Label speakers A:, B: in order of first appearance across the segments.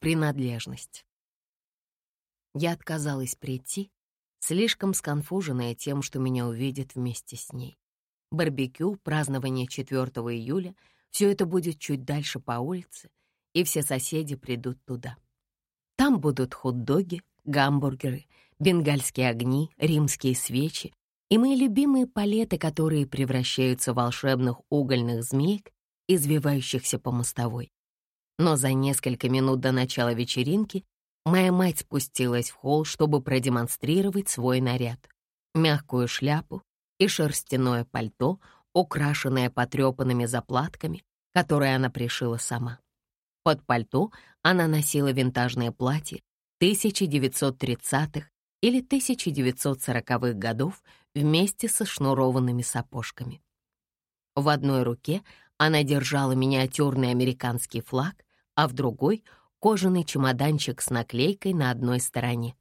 A: принадлежность. Я отказалась прийти, слишком сконфуженная тем, что меня увидят вместе с ней. Барбекю, празднование 4 июля — все это будет чуть дальше по улице, и все соседи придут туда. Там будут хот-доги, гамбургеры, бенгальские огни, римские свечи и мои любимые палеты, которые превращаются в волшебных угольных змеек, извивающихся по мостовой. Но за несколько минут до начала вечеринки моя мать спустилась в холл, чтобы продемонстрировать свой наряд. Мягкую шляпу и шерстяное пальто, украшенное потрепанными заплатками, которые она пришила сама. Под пальто она носила винтажное платье 1930-х или 1940-х годов вместе со шнурованными сапожками. В одной руке она держала миниатюрный американский флаг, а в другой — кожаный чемоданчик с наклейкой на одной стороне.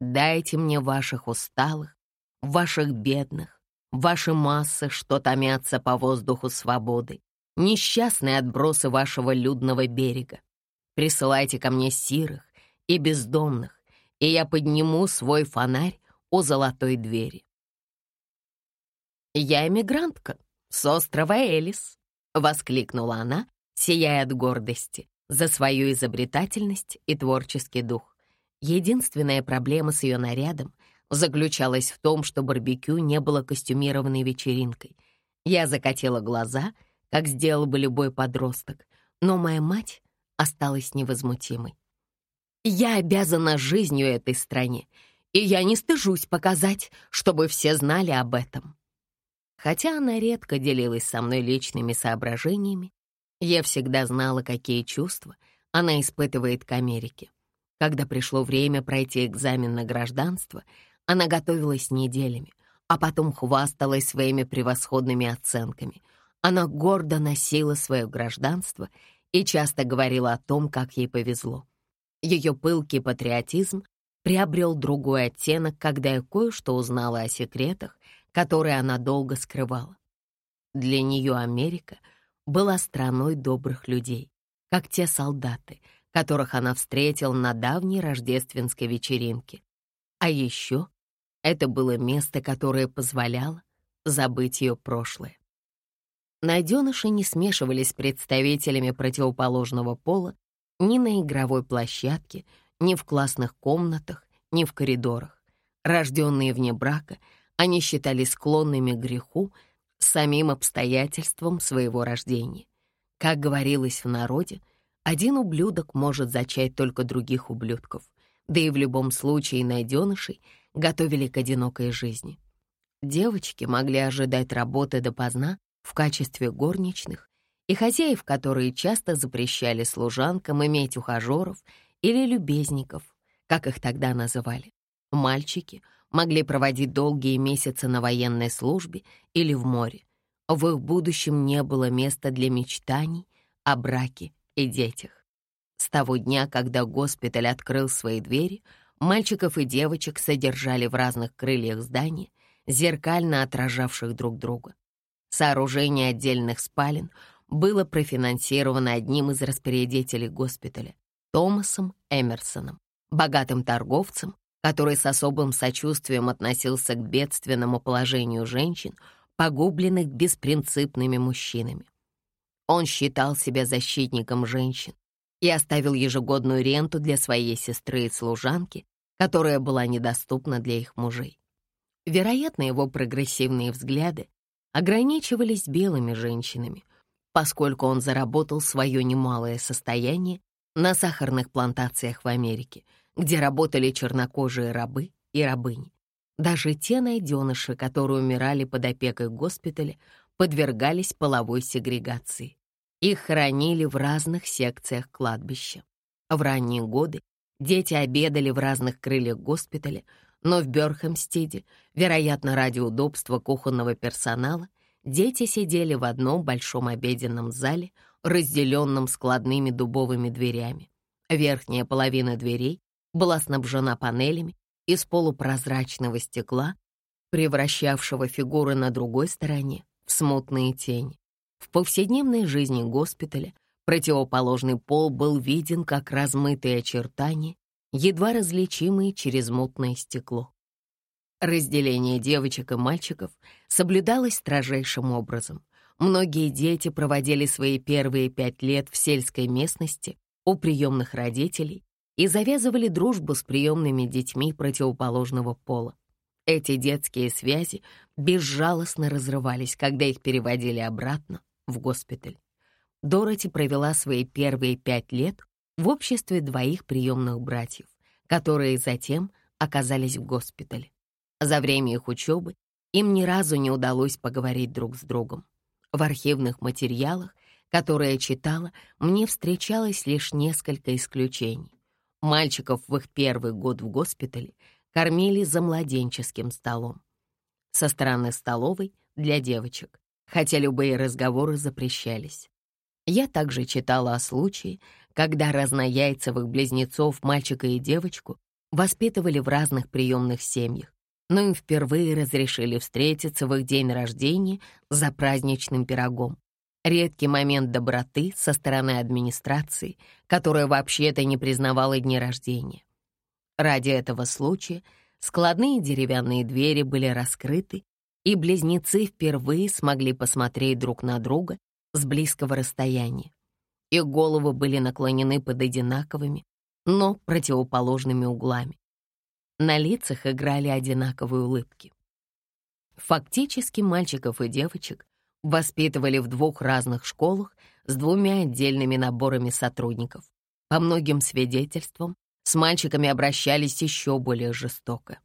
A: «Дайте мне ваших усталых, ваших бедных, ваши массы, что томятся по воздуху свободы, несчастные отбросы вашего людного берега. Присылайте ко мне сирых и бездомных, и я подниму свой фонарь у золотой двери. «Я эмигрантка с острова Элис», — воскликнула она, сияя от гордости за свою изобретательность и творческий дух. Единственная проблема с ее нарядом заключалась в том, что барбекю не было костюмированной вечеринкой. Я закатила глаза, как сделал бы любой подросток, но моя мать осталась невозмутимой. Я обязана жизнью этой стране, и я не стыжусь показать, чтобы все знали об этом. Хотя она редко делилась со мной личными соображениями, я всегда знала, какие чувства она испытывает к Америке. Когда пришло время пройти экзамен на гражданство, она готовилась неделями, а потом хвасталась своими превосходными оценками. Она гордо носила свое гражданство и часто говорила о том, как ей повезло. Ее пылкий патриотизм приобрел другой оттенок, когда я кое-что узнала о секретах, которые она долго скрывала. Для нее Америка была страной добрых людей, как те солдаты, которых она встретила на давней рождественской вечеринке. А еще это было место, которое позволяло забыть ее прошлое. Найденыши не смешивались с представителями противоположного пола ни на игровой площадке, ни в классных комнатах, ни в коридорах. Рожденные вне брака, они считались склонными к греху самим обстоятельством своего рождения. Как говорилось в народе, один ублюдок может зачать только других ублюдков, да и в любом случае найденышей готовили к одинокой жизни. Девочки могли ожидать работы допоздна в качестве горничных и хозяев, которые часто запрещали служанкам иметь ухажеров или любезников, как их тогда называли. Мальчики могли проводить долгие месяцы на военной службе или в море. В их будущем не было места для мечтаний о браке и детях. С того дня, когда госпиталь открыл свои двери, мальчиков и девочек содержали в разных крыльях здания, зеркально отражавших друг друга. Сооружение отдельных спален — было профинансировано одним из распорядителей госпиталя, Томасом Эмерсоном, богатым торговцем, который с особым сочувствием относился к бедственному положению женщин, погубленных беспринципными мужчинами. Он считал себя защитником женщин и оставил ежегодную ренту для своей сестры и служанки, которая была недоступна для их мужей. Вероятно, его прогрессивные взгляды ограничивались белыми женщинами, поскольку он заработал свое немалое состояние на сахарных плантациях в Америке, где работали чернокожие рабы и рабыни. Даже те найденыши, которые умирали под опекой госпиталя, подвергались половой сегрегации. Их хоронили в разных секциях кладбища. В ранние годы дети обедали в разных крыльях госпиталя, но в Бёрхэмстеде, вероятно, ради удобства кухонного персонала, Дети сидели в одном большом обеденном зале, разделенном складными дубовыми дверями. Верхняя половина дверей была снабжена панелями из полупрозрачного стекла, превращавшего фигуры на другой стороне в смутные тени. В повседневной жизни госпиталя Противоположный пол был виден как размытые очертания, едва различимые через мутное стекло. Разделение девочек и мальчиков соблюдалось строжайшим образом. Многие дети проводили свои первые пять лет в сельской местности у приемных родителей и завязывали дружбу с приемными детьми противоположного пола. Эти детские связи безжалостно разрывались, когда их переводили обратно в госпиталь. Дороти провела свои первые пять лет в обществе двоих приемных братьев, которые затем оказались в госпитале. За время их учебы им ни разу не удалось поговорить друг с другом. В архивных материалах, которые я читала, мне встречалось лишь несколько исключений. Мальчиков в их первый год в госпитале кормили за младенческим столом. Со стороны столовой для девочек, хотя любые разговоры запрещались. Я также читала о случае, когда разнояйцевых близнецов, мальчика и девочку, воспитывали в разных приемных семьях, но им впервые разрешили встретиться в их день рождения за праздничным пирогом. Редкий момент доброты со стороны администрации, которая вообще-то не признавала дни рождения. Ради этого случая складные деревянные двери были раскрыты, и близнецы впервые смогли посмотреть друг на друга с близкого расстояния. Их головы были наклонены под одинаковыми, но противоположными углами. На лицах играли одинаковые улыбки. Фактически мальчиков и девочек воспитывали в двух разных школах с двумя отдельными наборами сотрудников. По многим свидетельствам, с мальчиками обращались еще более жестоко.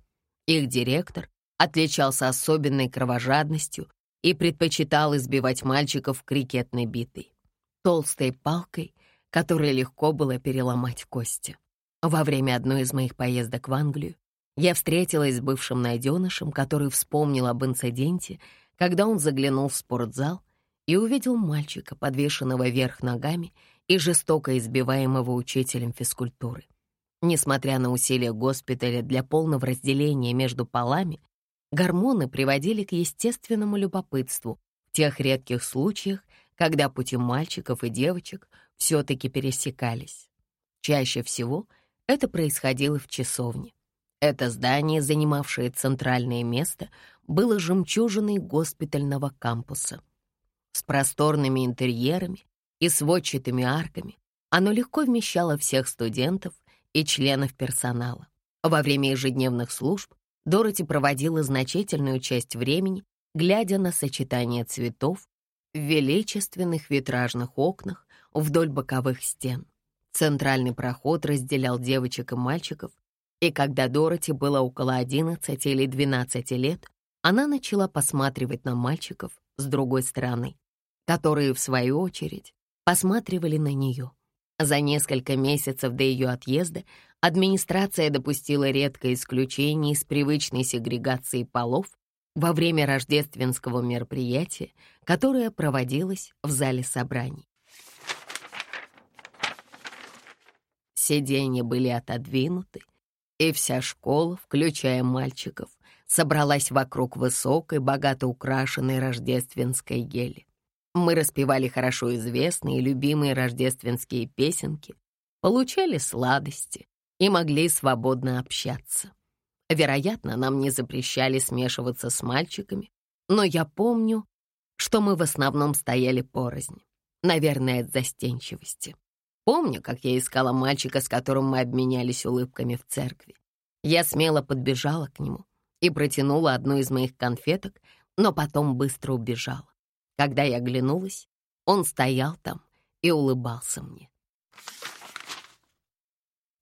A: Их директор отличался особенной кровожадностью и предпочитал избивать мальчиков крикетной битой, толстой палкой, которой легко было переломать кости. Во время одной из моих поездок в Англию я встретилась с бывшим найденышем, который вспомнил об инциденте, когда он заглянул в спортзал и увидел мальчика, подвешенного вверх ногами и жестоко избиваемого учителем физкультуры. Несмотря на усилия госпиталя для полного разделения между полами, гормоны приводили к естественному любопытству в тех редких случаях, когда пути мальчиков и девочек все-таки пересекались. Чаще всего это происходило в часовне. Это здание, занимавшее центральное место, было жемчужиной госпитального кампуса. С просторными интерьерами и сводчатыми арками оно легко вмещало всех студентов и членов персонала. Во время ежедневных служб Дороти проводила значительную часть времени, глядя на сочетание цветов в величественных витражных окнах вдоль боковых стен. Центральный проход разделял девочек и мальчиков, и когда Дороти было около 11 или 12 лет, она начала посматривать на мальчиков с другой стороны, которые, в свою очередь, посматривали на нее. За несколько месяцев до ее отъезда администрация допустила редкое исключение из привычной сегрегации полов во время рождественского мероприятия, которое проводилось в зале собраний. Сиденья были отодвинуты, и вся школа, включая мальчиков, собралась вокруг высокой, богато украшенной рождественской гели. Мы распевали хорошо известные и любимые рождественские песенки, получали сладости и могли свободно общаться. Вероятно, нам не запрещали смешиваться с мальчиками, но я помню, что мы в основном стояли порознь, наверное, от застенчивости. Помню, как я искала мальчика, с которым мы обменялись улыбками в церкви. Я смело подбежала к нему и протянула одну из моих конфеток, но потом быстро убежала. Когда я оглянулась, он стоял там и улыбался мне.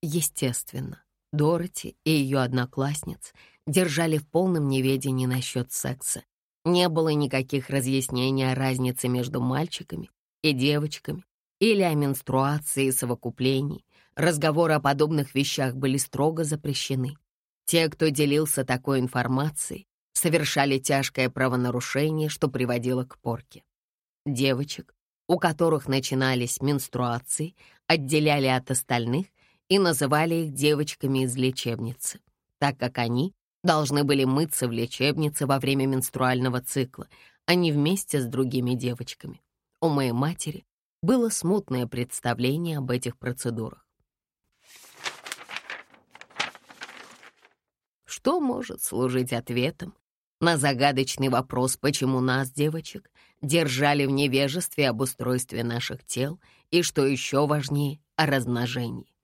A: Естественно, Дороти и ее одноклассниц держали в полном неведении насчет секса. Не было никаких разъяснений о разнице между мальчиками и девочками или о менструации и совокуплении. Разговоры о подобных вещах были строго запрещены. Те, кто делился такой информацией, совершали тяжкое правонарушение, что приводило к порке. Девочек, у которых начинались менструации, отделяли от остальных и называли их девочками из лечебницы, так как они должны были мыться в лечебнице во время менструального цикла, а не вместе с другими девочками. У моей матери было смутное представление об этих процедурах. Что может служить ответом на загадочный вопрос, почему нас, девочек, держали в невежестве об устройстве наших тел и, что еще важнее, о размножении?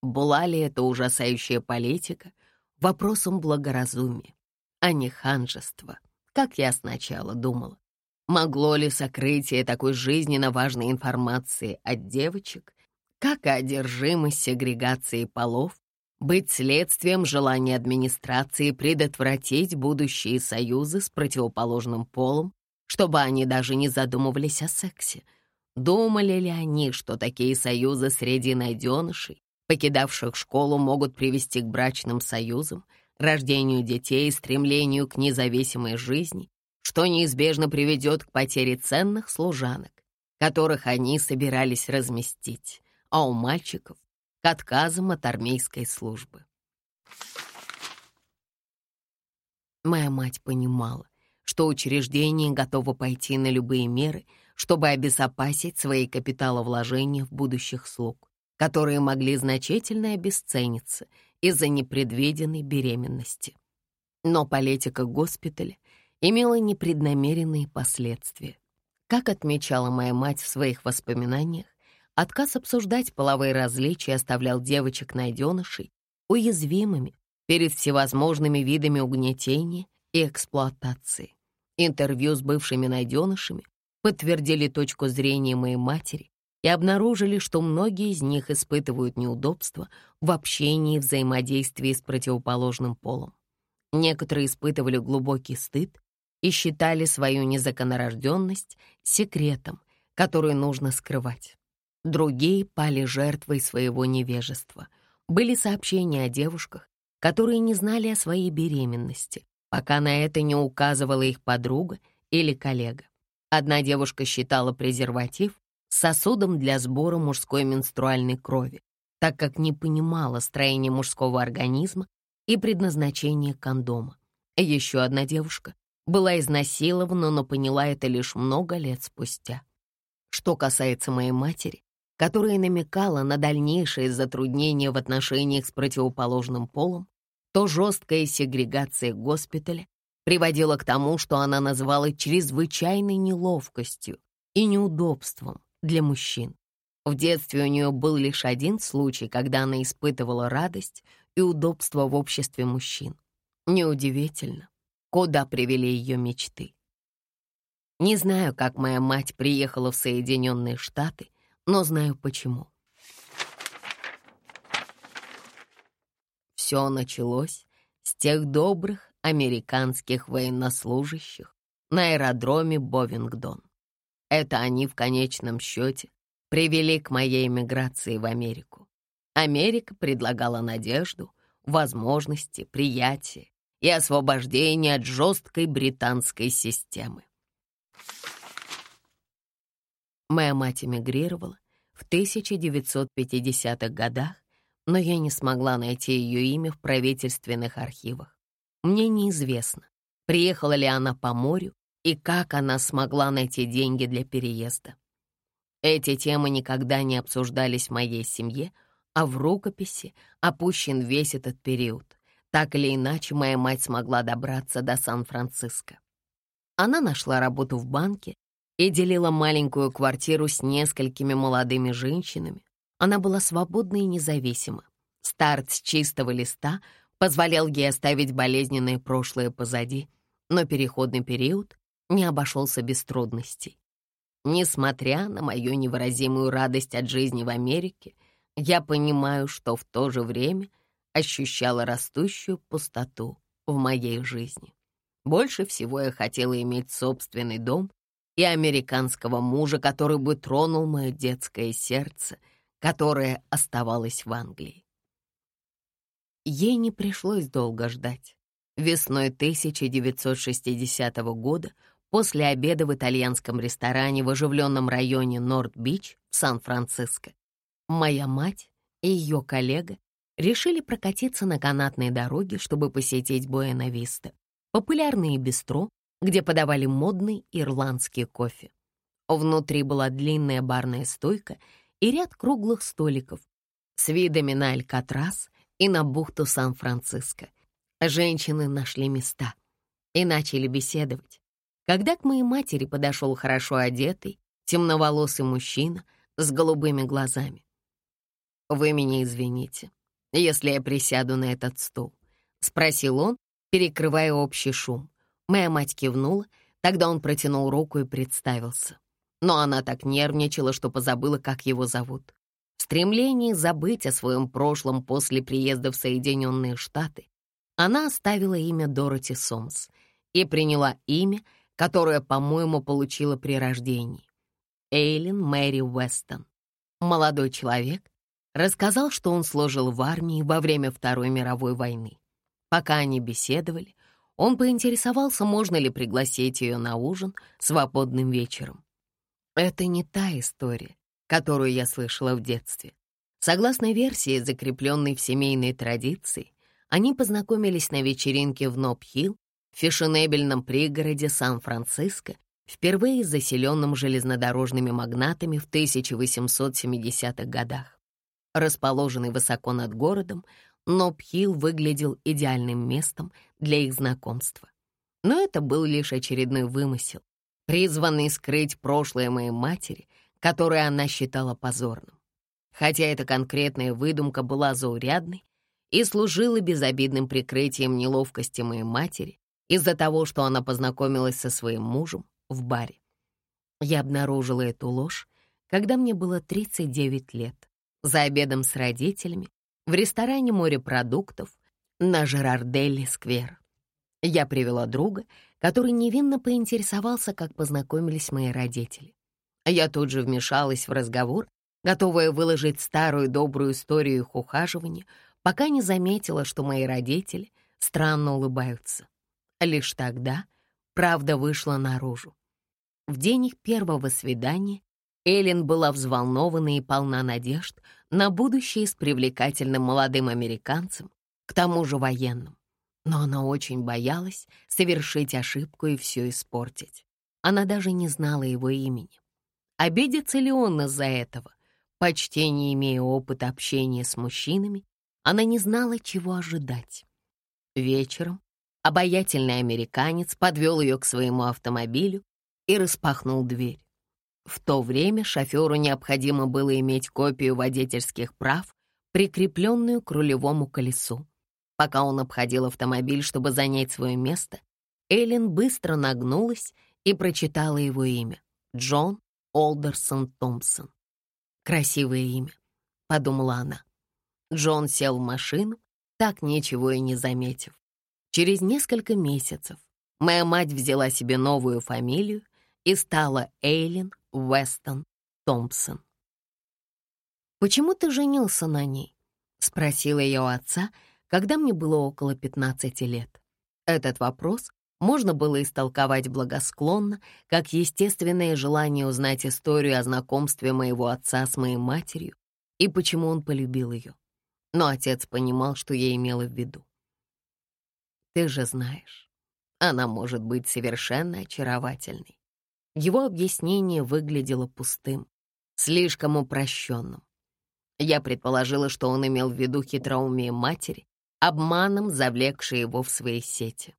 A: Была ли это ужасающая политика вопросом благоразумия, а не ханжества, как я сначала думала? Могло ли сокрытие такой жизненно важной информации от девочек, как и одержимость сегрегации полов, быть следствием желания администрации предотвратить будущие союзы с противоположным полом, чтобы они даже не задумывались о сексе? Думали ли они, что такие союзы среди найденышей, покидавших школу, могут привести к брачным союзам, рождению детей и стремлению к независимой жизни, что неизбежно приведет к потере ценных служанок, которых они собирались разместить, а у мальчиков — к отказам от армейской службы. Моя мать понимала, что учреждение готово пойти на любые меры, чтобы обезопасить свои капиталовложения в будущих слуг, которые могли значительно обесцениться из-за непредвиденной беременности. Но политика госпиталя имела непреднамеренные последствия. Как отмечала моя мать в своих воспоминаниях, отказ обсуждать половые различия оставлял девочек-найденышей уязвимыми перед всевозможными видами угнетения и эксплуатации. Интервью с бывшими найденышами подтвердили точку зрения моей матери и обнаружили, что многие из них испытывают неудобства в общении и взаимодействии с противоположным полом. Некоторые испытывали глубокий стыд и считали свою незаконорожденность секретом, который нужно скрывать. Другие пали жертвой своего невежества. Были сообщения о девушках, которые не знали о своей беременности, пока на это не указывала их подруга или коллега. Одна девушка считала презерватив сосудом для сбора мужской менструальной крови, так как не понимала строение мужского организма и предназначение кондома. Еще одна девушка была изнасилована, но поняла это лишь много лет спустя. Что касается моей матери, которая намекала на дальнейшие затруднения в отношениях с противоположным полом, то жесткая сегрегация госпиталя приводила к тому, что она называла чрезвычайной неловкостью и неудобством для мужчин. В детстве у нее был лишь один случай, когда она испытывала радость и удобство в обществе мужчин. Неудивительно, куда привели ее мечты. Не знаю, как моя мать приехала в Соединенные Штаты, но знаю почему. Все началось с тех добрых американских военнослужащих на аэродроме Бовингдон. Это они в конечном счете привели к моей эмиграции в Америку. Америка предлагала надежду, возможности, приятие, и освобождение от жесткой британской системы. Моя мать эмигрировала в 1950-х годах, но я не смогла найти ее имя в правительственных архивах. Мне неизвестно, приехала ли она по морю и как она смогла найти деньги для переезда. Эти темы никогда не обсуждались в моей семье, а в рукописи опущен весь этот период. Так или иначе, моя мать смогла добраться до Сан-Франциско. Она нашла работу в банке и делила маленькую квартиру с несколькими молодыми женщинами. Она была свободна и независима. Старт с чистого листа позволял ей оставить болезненное прошлое позади, но переходный период не обошелся без трудностей. Несмотря на мою невыразимую радость от жизни в Америке, я понимаю, что в то же время — ощущала растущую пустоту в моей жизни. Больше всего я хотела иметь собственный дом и американского мужа, который бы тронул мое детское сердце, которое оставалось в Англии. Ей не пришлось долго ждать. Весной 1960 года, после обеда в итальянском ресторане в оживленном районе Норт-Бич в Сан-Франциско, моя мать и ее коллега решили прокатиться на канатной дороге, чтобы посетить Буэна-Виста, популярные бистро, где подавали модный ирландский кофе. Внутри была длинная барная стойка и ряд круглых столиков с видами на Алькатрас и на бухту Сан-Франциско. Женщины нашли места и начали беседовать. Когда к моей матери подошел хорошо одетый, темноволосый мужчина с голубыми глазами. «Вы меня извините, если я присяду на этот стул», — спросил он, перекрывая общий шум. Моя мать кивнула, тогда он протянул руку и представился. Но она так нервничала, что позабыла, как его зовут. В стремлении забыть о своем прошлом после приезда в Соединенные Штаты она оставила имя Дороти Сомс и приняла имя, которое, по-моему, получила при рождении. Эйлин Мэри Уэстон. Молодой человек рассказал, что он служил в армии во время Второй мировой войны. Пока они беседовали, он поинтересовался, можно ли пригласить ее на ужин свободным вечером. Это не та история, которую я слышала в детстве. Согласно версии, закрепленной в семейной традиции, они познакомились на вечеринке в Ноб-Хилл, фешенебельном пригороде Сан-Франциско, впервые заселенном железнодорожными магнатами в 1870-х годах. Расположенный высоко над городом, Ноб-Хилл выглядел идеальным местом для их знакомства. Но это был лишь очередной вымысел, призванный скрыть прошлое моей матери, которое она считала позорным. Хотя эта конкретная выдумка была заурядной и служила безобидным прикрытием неловкости моей матери из-за того, что она познакомилась со своим мужем в баре. Я обнаружила эту ложь, когда мне было 39 лет, за обедом с родителями в ресторане морепродуктов на Жерарделли-сквер. Я привела друга, который невинно поинтересовался, как познакомились мои родители. Я тут же вмешалась в разговор, готовая выложить старую добрую историю их ухаживания, пока не заметила, что мои родители странно улыбаются. Лишь тогда правда вышла наружу. В день их первого свидания Эллен была взволнована и полна надежд на будущее с привлекательным молодым американцем, к тому же военным. Но она очень боялась совершить ошибку и все испортить. Она даже не знала его имени. Обидится ли он из-за этого? Почти не имея опыта общения с мужчинами, она не знала, чего ожидать. Вечером обаятельный американец подвел ее к своему автомобилю и распахнул дверь. В то время шоферу необходимо было иметь копию водительских прав, прикрепленную к рулевому колесу. Пока он обходил автомобиль, чтобы занять свое место, Эллен быстро нагнулась и прочитала его имя — Джон Олдерсон Томпсон. «Красивое имя», — подумала она. Джон сел в машину, так ничего и не заметив. Через несколько месяцев моя мать взяла себе новую фамилию и стала Эйлин Уэстон Томпсон. «Почему ты женился на ней?» — спросила я у отца, когда мне было около 15 лет. Этот вопрос можно было истолковать благосклонно, как естественное желание узнать историю о знакомстве моего отца с моей матерью и почему он полюбил ее. Но отец понимал, что я имела в виду. «Ты же знаешь, она может быть совершенно очаровательной. Его объяснение выглядело пустым, слишком упрощенным. Я предположила, что он имел в виду хитроумие матери, обманом завлекшей его в свои сети.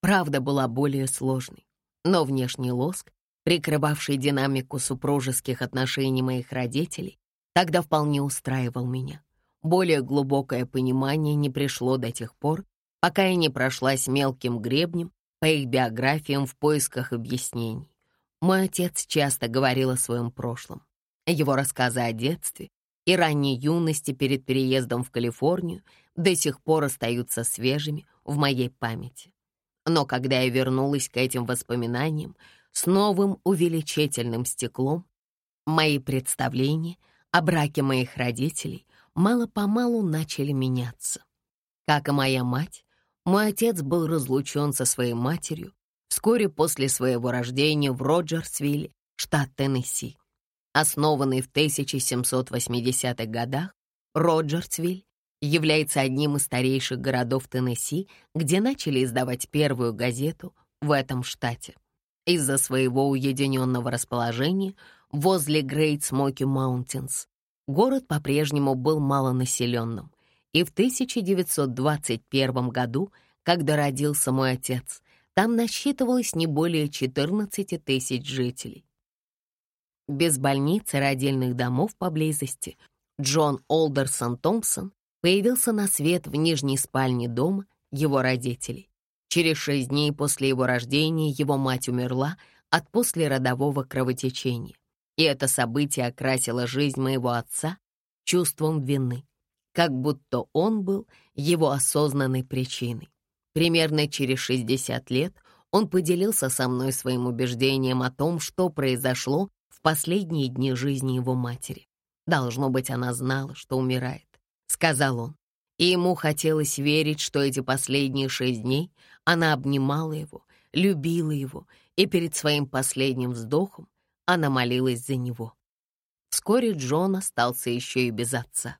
A: Правда была более сложной, но внешний лоск, прикрывавший динамику супружеских отношений моих родителей, тогда вполне устраивал меня. Более глубокое понимание не пришло до тех пор, пока я не прошлась мелким гребнем по их биографиям в поисках объяснений. Мой отец часто говорил о своем прошлом. Его рассказы о детстве и ранней юности перед переездом в Калифорнию до сих пор остаются свежими в моей памяти. Но когда я вернулась к этим воспоминаниям с новым увеличительным стеклом, мои представления о браке моих родителей мало-помалу начали меняться. Как и моя мать, мой отец был разлучен со своей матерью вскоре после своего рождения в Роджерсвилле, штат Теннесси. Основанный в 1780-х годах, Роджерсвиль является одним из старейших городов Теннесси, где начали издавать первую газету в этом штате. из-за своего уединенного расположения возле Грейт Смоки Маунтинс. Город по-прежнему был малонаселенным, и в 1921 году, когда родился мой отец, там насчитывалось не более 14 тысяч жителей. Без больниц и родильных домов поблизости Джон Олдерсон Томпсон появился на свет в нижней спальне дома его родителей. Через шесть дней после его рождения его мать умерла от послеродового кровотечения. И это событие окрасило жизнь моего отца чувством вины, как будто он был его осознанной причиной. Примерно через 60 лет он поделился со мной своим убеждением о том, что произошло в последние дни жизни его матери. «Должно быть, она знала, что умирает», — сказал он. И ему хотелось верить, что эти последние шесть дней она обнимала его, любила его, и перед своим последним вздохом она молилась за него. Вскоре Джон остался еще и без отца.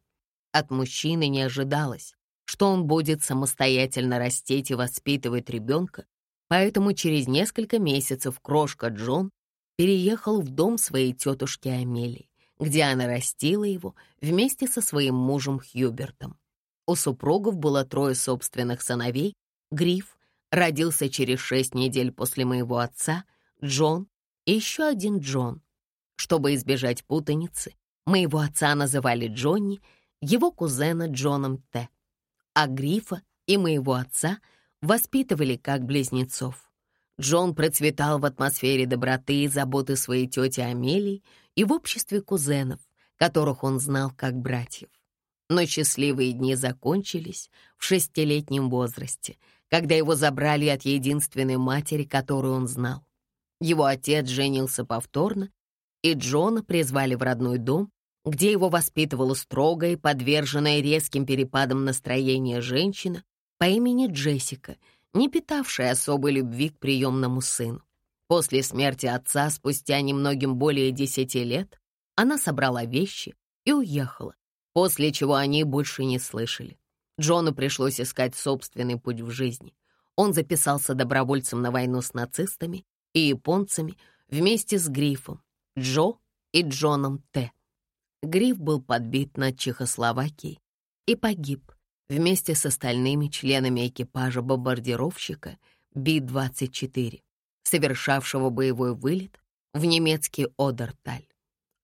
A: От мужчины не ожидалось, что он будет самостоятельно растить и воспитывать ребенка, поэтому через несколько месяцев крошка Джон переехал в дом своей тетушки Амелии, где она растила его вместе со своим мужем Хьюбертом. У супругов было трое собственных сыновей. Гриф родился через шесть недель после моего отца, Джон и еще один Джон. Чтобы избежать путаницы, моего отца называли Джонни, его кузена Джоном Т а Грифа и моего отца воспитывали как близнецов. Джон процветал в атмосфере доброты и заботы своей тети Амелии и в обществе кузенов, которых он знал как братьев. Но счастливые дни закончились в шестилетнем возрасте, когда его забрали от единственной матери, которую он знал. Его отец женился повторно, и Джона призвали в родной дом, где его воспитывала строгая подверженная резким перепадам настроения женщина по имени Джессика, не питавшая особой любви к приемному сыну. После смерти отца, спустя немногим более десяти лет, она собрала вещи и уехала, после чего они больше не слышали. Джону пришлось искать собственный путь в жизни. Он записался добровольцем на войну с нацистами и японцами вместе с Грифом, Джо и Джоном Т. Гриф был подбит над Чехословакией и погиб вместе с остальными членами экипажа бомбардировщика Би-24, совершавшего боевой вылет в немецкий Одерталь.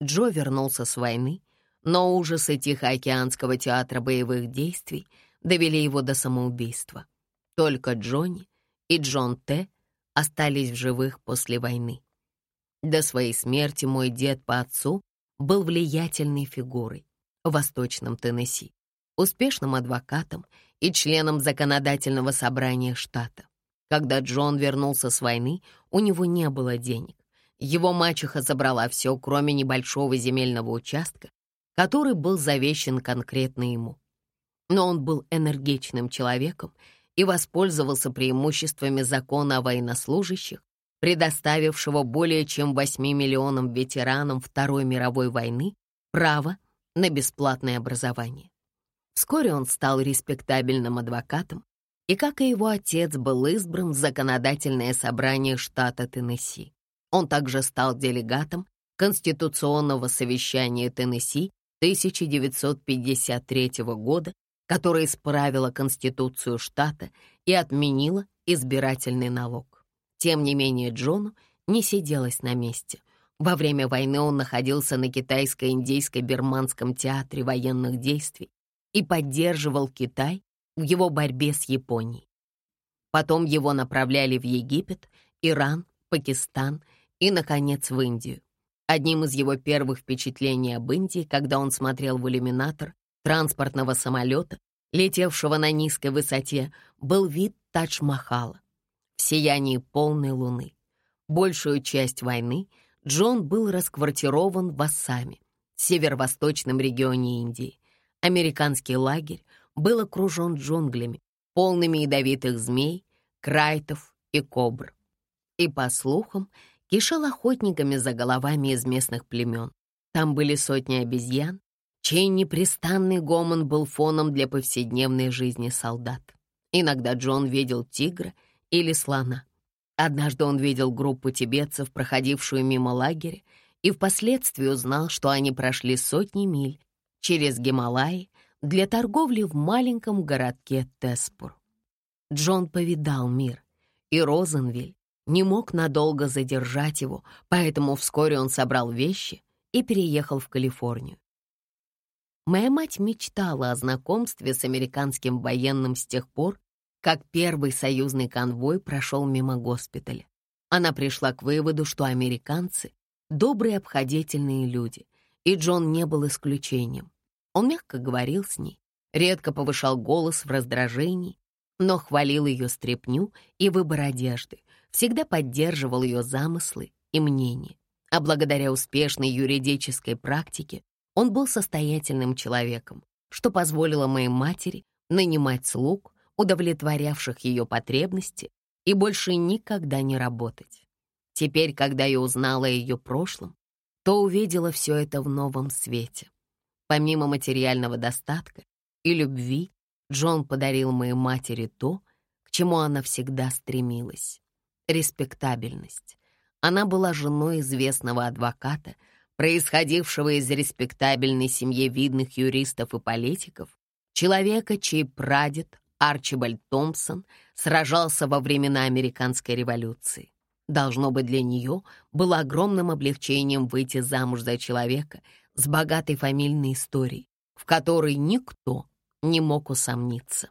A: Джо вернулся с войны, но ужасы Тихоокеанского театра боевых действий довели его до самоубийства. Только Джонни и Джон Т. остались в живых после войны. До своей смерти мой дед по отцу был влиятельной фигурой в Восточном Теннесси, успешным адвокатом и членом законодательного собрания штата. Когда Джон вернулся с войны, у него не было денег. Его мачеха забрала все, кроме небольшого земельного участка, который был завещен конкретно ему. Но он был энергичным человеком и воспользовался преимуществами закона о военнослужащих предоставившего более чем 8 миллионам ветеранам Второй мировой войны право на бесплатное образование. Вскоре он стал респектабельным адвокатом и, как и его отец, был избран в законодательное собрание штата Теннесси. Он также стал делегатом Конституционного совещания Теннесси 1953 года, которое исправило Конституцию штата и отменило избирательный налог. Тем не менее Джону не сиделось на месте. Во время войны он находился на китайско-индейско-бирманском театре военных действий и поддерживал Китай в его борьбе с Японией. Потом его направляли в Египет, Иран, Пакистан и, наконец, в Индию. Одним из его первых впечатлений об Индии, когда он смотрел в иллюминатор транспортного самолета, летевшего на низкой высоте, был вид Тадж-Махала в сиянии полной луны. Большую часть войны Джон был расквартирован в Ассаме, северо-восточном регионе Индии. Американский лагерь был окружен джунглями, полными ядовитых змей, крайтов и кобр. И, по слухам, кишел охотниками за головами из местных племен. Там были сотни обезьян, чей непрестанный гомон был фоном для повседневной жизни солдат. Иногда Джон видел тигра — или слона. Однажды он видел группу тибетцев, проходившую мимо лагеря, и впоследствии узнал, что они прошли сотни миль через Гималаи для торговли в маленьком городке Теспур. Джон повидал мир, и Розенвиль не мог надолго задержать его, поэтому вскоре он собрал вещи и переехал в Калифорнию. Моя мать мечтала о знакомстве с американским военным с тех пор, как первый союзный конвой прошел мимо госпиталя. Она пришла к выводу, что американцы — добрые обходительные люди, и Джон не был исключением. Он мягко говорил с ней, редко повышал голос в раздражении, но хвалил ее стряпню и выбор одежды, всегда поддерживал ее замыслы и мнения. А благодаря успешной юридической практике он был состоятельным человеком, что позволило моей матери нанимать слуг, удовлетворявших ее потребности, и больше никогда не работать. Теперь, когда я узнала о ее прошлом, то увидела все это в новом свете. Помимо материального достатка и любви, Джон подарил моей матери то, к чему она всегда стремилась — респектабельность. Она была женой известного адвоката, происходившего из респектабельной семьи видных юристов и политиков, человека, чей прадед Арчибальд Томпсон сражался во времена Американской революции. Должно быть, для нее было огромным облегчением выйти замуж за человека с богатой фамильной историей, в которой никто не мог усомниться.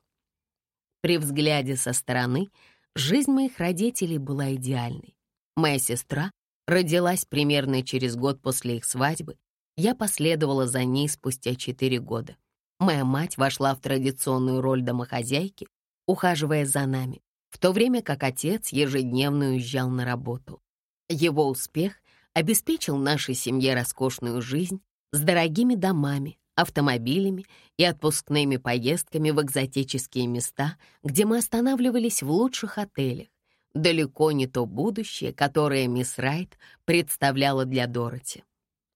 A: При взгляде со стороны жизнь моих родителей была идеальной. Моя сестра родилась примерно через год после их свадьбы. Я последовала за ней спустя четыре года. Моя мать вошла в традиционную роль домохозяйки, ухаживая за нами, в то время как отец ежедневно уезжал на работу. Его успех обеспечил нашей семье роскошную жизнь с дорогими домами, автомобилями и отпускными поездками в экзотические места, где мы останавливались в лучших отелях. Далеко не то будущее, которое мисс Райт представляла для Дороти.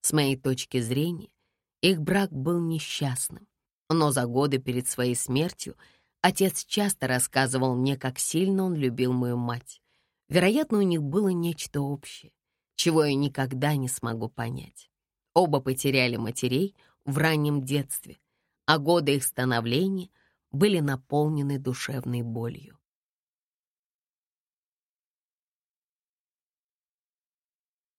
A: С моей точки зрения, их брак был несчастным. Но за годы перед своей смертью отец часто рассказывал мне, как сильно он любил мою мать. Вероятно, у них было нечто общее, чего я никогда не смогу понять. Оба потеряли матерей — в раннем детстве, а годы их становления были наполнены душевной болью.